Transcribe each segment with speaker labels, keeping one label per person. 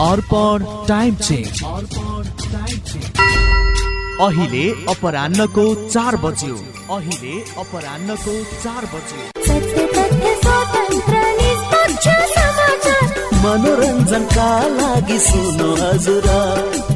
Speaker 1: अर्पण time check अहिले अपरान्नको चार बज्यो। अहिले अपरान्नको चार बज्यो।
Speaker 2: मनोरञ्जनका लागि सुन्नु हजुर।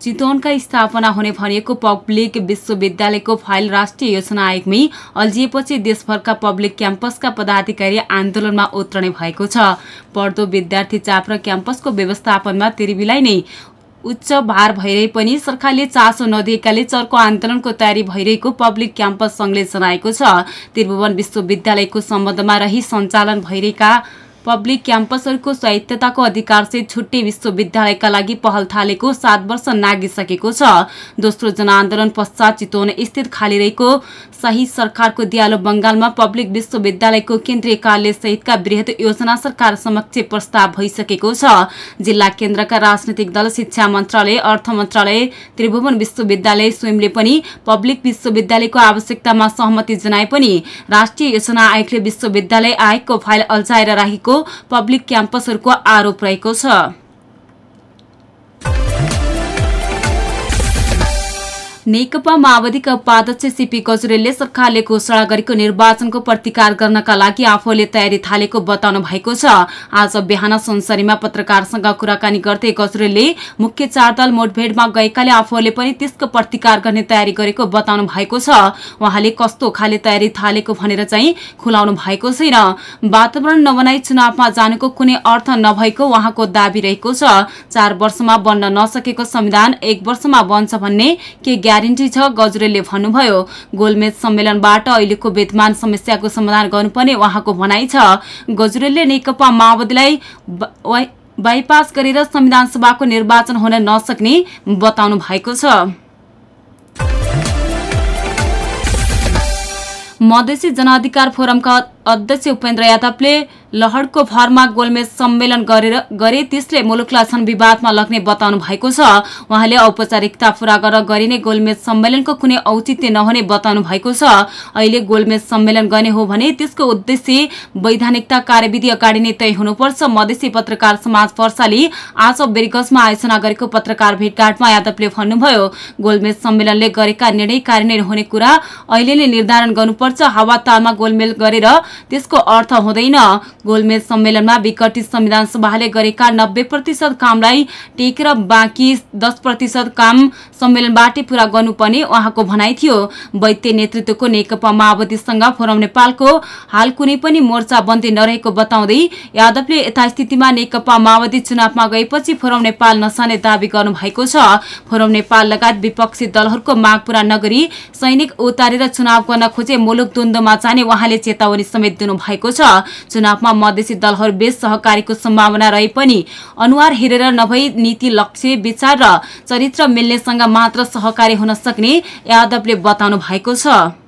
Speaker 3: चितवनका स्थापना हुने भनिएको पब्लिक विश्वविद्यालयको फाइल राष्ट्रिय योजना आयोगमै अल्झिएपछि देशभरका पब्लिक क्याम्पसका पदाधिकारी आन्दोलनमा उत्रने भएको छ। पढ्दो विद्यार्थी चाप र क्याम्पसको व्यवस्थापनमा तिरिबिलाई नै उच्च भार भइरहे पनि सरकारले चासो नदिएकाले चर्को आन्दोलनको तयारी भइरहेको पब्लिक क्याम्पस सङ्घले जनाएको छ। त्रिभुवन विश्वविद्यालयको सम्बन्धमा रही सञ्चालन भइरहेका पब्लिक क्याम्पसहरूको स्वायत्तताको अधिकारसहित छुट्टै विश्वविद्यालयका लागि पहल थालेको सात वर्ष नागिसकेको छ। दोस्रो जनआन्दोलन पश्चात चितवन स्थित खाली रहेको शाही सरकारको दियालो बंगालमा पब्लिक विश्वविद्यालयको केन्द्रीय कार्यालय सहितका वृहत योजना सरकार समक्ष प्रस्ताव भइसकेको छ। जिल्ला केन्द्रका राजनैतिक दल शिक्षा मन्त्रालय अर्थ मन्त्रालय त्रिभुवन विश्वविद्यालय स्वयंले पनि पब्लिक विश्वविद्यालयको आवश्यकतामा सहमति जनाए पनि राष्ट्रिय योजना आयोगले विश्वविद्यालय आयोगको फाइल अल्झाएर राखेको पब्लिक क्याम्पसहरूको आरोप रहेको छ। नेकपा माओवादीका उपाध्यक्ष सीपी गजुरेलले सरकारले घोषणा गरेको निर्वाचनको प्रतिकार गर्नका लागि आफूले तयारी थालेको बताउनु भएको छ। आज बिहान सुनसरीमा पत्रकारसँग कुराकानी गर्दै गजुरेलले मुख्य चार दल मोडभेडमा गएकाले आफूले पनि त्यसको प्रतिकार गर्ने तयारी गरेको बताउनु भएको छ। उहाँले कस्तो खाले तयारी थालेको भनेर चाहिँ खुलाउनु भएको छैन। वातावरण नबनाई चुनावमा जानुको कुनै अर्थ नभएको उहाँको दावी रहेको छ। चार वर्षमा बन्न नसकेको संविधान एक वर्षमा बन्छ भन्ने के ग्यारेन्टी छ। गजुरेलले भन्नुभयो गोलमेज सम्मेलनबाट अहिलेको वेतमान समस्याको समाधान गर्नुपर्ने उहाँको भनाइ छ। गजुरेलले नेकपा माओवादीलाई बाइपास गरेर संविधान सभाको निर्वाचन हुन नसक्ने बताउनु भएको छ। मधेसी जनअधिकार फोरमका अध्यक्ष उपेन्द्र यादवले लहरको भरमा गोलमेज सम्मेलन गरेर गरे त्यसले मुलुकलाई छन् विवादमा लग्ने बताउनु भएको छ। उहाँले औपचारिकता पूरा गरेर गरिने गोलमेज सम्मेलनको कुनै औचित्य नहुने बताउनु भएको छ। अहिले गोलमेज सम्मेलन गर्ने हो भने त्यसको उद्देश्य वैधानिकता कार्यविधि अगाडि नै तय हुनुपर्छ। मधेसी पत्रकार समाज पर्साले आज बेरिगजमा आयोजना गरेको पत्रकार भेटघाटमा यादवले भन्नुभयो गोलमेज सम्मेलनले गरेका निर्णय कार्यान्वयन हुने कुरा अहिले नै निर्धारण गर्नुपर्छ। हावातालमा गोलमेल गरेर त्यसको अर्थ हुँदैन। गोलमेज सम्मेलनमा विकटित संविधान सभाले गरेका नब्बे प्रतिशत कामलाई टेकेर बाँकी दस प्रतिशत काम सम्मेलनबाटै पूरा गर्नुपर्ने उहाँको भनाइ थियो। वैद्य नेतृत्वको नेकपा माओवादीसँग फोरम नेपालको हाल कुनै पनि मोर्चा बन्दै नरहेको बताउँदै यादवले यथास्थितिमा नेकपा माओवादी चुनावमा गएपछि फोरम नेपाल नसाने दावी गर्नु भएको छ। फोरम नेपाल लगायत विपक्षी दलहरूको माग पूरा नगरी सैनिक उतारेर चुनाव गर्न खोजे मुलुक द्वन्द्वमा जाने उहाँले चेतावनी समेत दिनु भएको छ। चुनावमा मधेसी दलहरू बीच सहकारीको सम्भावना रहे पनि अनुहार हेरेर नभई नीति लक्ष्य विचार र चरित्र मिल्नेसँग मात्र सहकारी हुन सक्ने यादवले बताउनु भएको छ।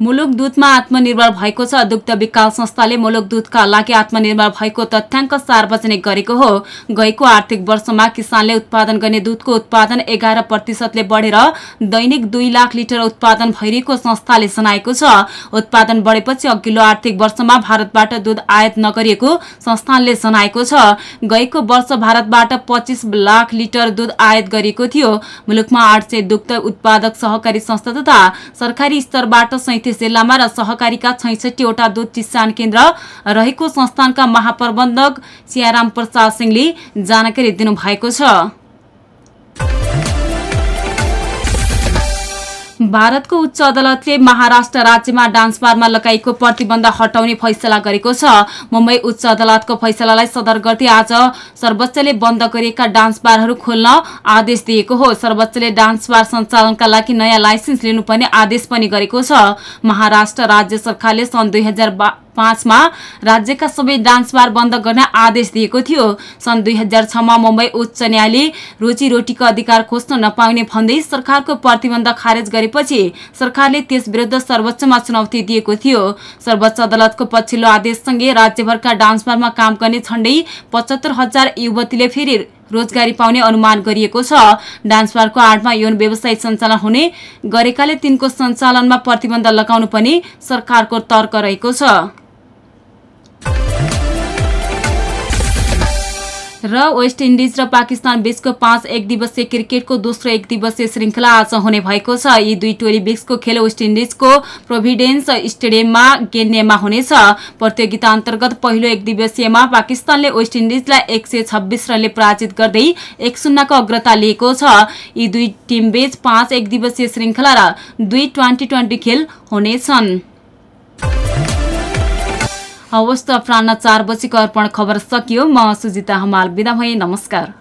Speaker 3: मुलुक दुधमा आत्मनिर्भर भएको छ। दुग्ध विकास संस्थाले मुलुक दुधका लागि आत्मनिर्भर भएको तथ्याङ्क सार्वजनिक गरेको हो। गएको आर्थिक वर्षमा किसानले उत्पादन गर्ने दुधको उत्पादन एघार प्रतिशतले बढेर दैनिक दुई लाख लिटर उत्पादन भइरहेको संस्थाले जनाएको छ। उत्पादन बढेपछि अघिल्लो आर्थिक वर्षमा भारतबाट दुध आयात नगरिएको संस्थानले जनाएको छ। गएको वर्ष भारतबाट पच्चिस लाख लिटर दुध आयात गरिएको थियो। मुलुकमा आठ सय दुग्ध उत्पादक सहकारी संस्था तथा सरकारी स्तरबाट सैतिस जिल्लामा र सहकारीका छैसठीवटा दुध चिसान केन्द्र रहेको संस्थानका महाप्रबन्धक सियाराम प्रसाद सिंहले जानकारी दिनुभएको छ। भारतको उच्च अदालतले महाराष्ट्र राज्यमा डान्स बारमा लगाइएको प्रतिबन्ध हटाउने फैसला गरेको छ। मुम्बई उच्च अदालतको फैसलालाई सदर गर्दै आज सर्वोच्चले बन्द गरिएका डान्स बारहरू खोल्न आदेश दिएको हो। सर्वोच्चले डान्स बार सञ्चालनका लागि नयाँ लाइसेन्स लिनुपर्ने आदेश पनि गरेको छ। महाराष्ट्र राज्य सरकारले सन् दुई पाँचमा राज्यका सबै डान्स बार बन्द गर्न आदेश दिएको थियो। सन् दुई हजार छमा मुम्बई उच्च न्यायालय रोजीरोटीको अधिकार खोज्न नपाउने भन्दै सरकारको प्रतिबन्ध खारेज गरेपछि सरकारले त्यस विरुद्ध सर्वोच्चमा चुनौती दिएको थियो। सर्वोच्च अदालतको पछिल्लो आदेशसँगै राज्यभरका डान्स बारमा काम गर्ने झण्डै पचहत्तर हजार युवतीले फेरि रोजगारी पाउने अनुमान गरिएको छ। डान्स बारको आडमा यौन व्यवसाय सञ्चालन हुने गरेकाले तिनको सञ्चालनमा प्रतिबन्ध लगाउनु पनि सरकारको तर्क रहेको छ। र वेस्ट इन्डिज र पाकिस्तान बीचको पाँच एक दिवसीय क्रिकेटको दोस्रो एक दिवसीय श्रृङ्खला आज हुने भएको छ। यी दुई टोली बीचको खेल वेस्ट इन्डिजको प्रोभिडेन्स स्टेडियममा गेन्नेमा हुनेछ। प्रतियोगिता अन्तर्गत पहिलो एक दिवसीयमा पाकिस्तानले वेस्ट इन्डिजलाई एक सय छब्बिस रनले पराजित गर्दै एक शून्यको अग्रता लिएको छ। यी दुई टिमबीच पाँच एक दिवसीय श्रृङ्खला र दुई ट्वेन्टी ट्वेन्टी खेल हुनेछन्। हवस् त प्राण चार बजीको अर्पण खबर सकियो। म सुजिता हमाल बिदा भए। नमस्कार।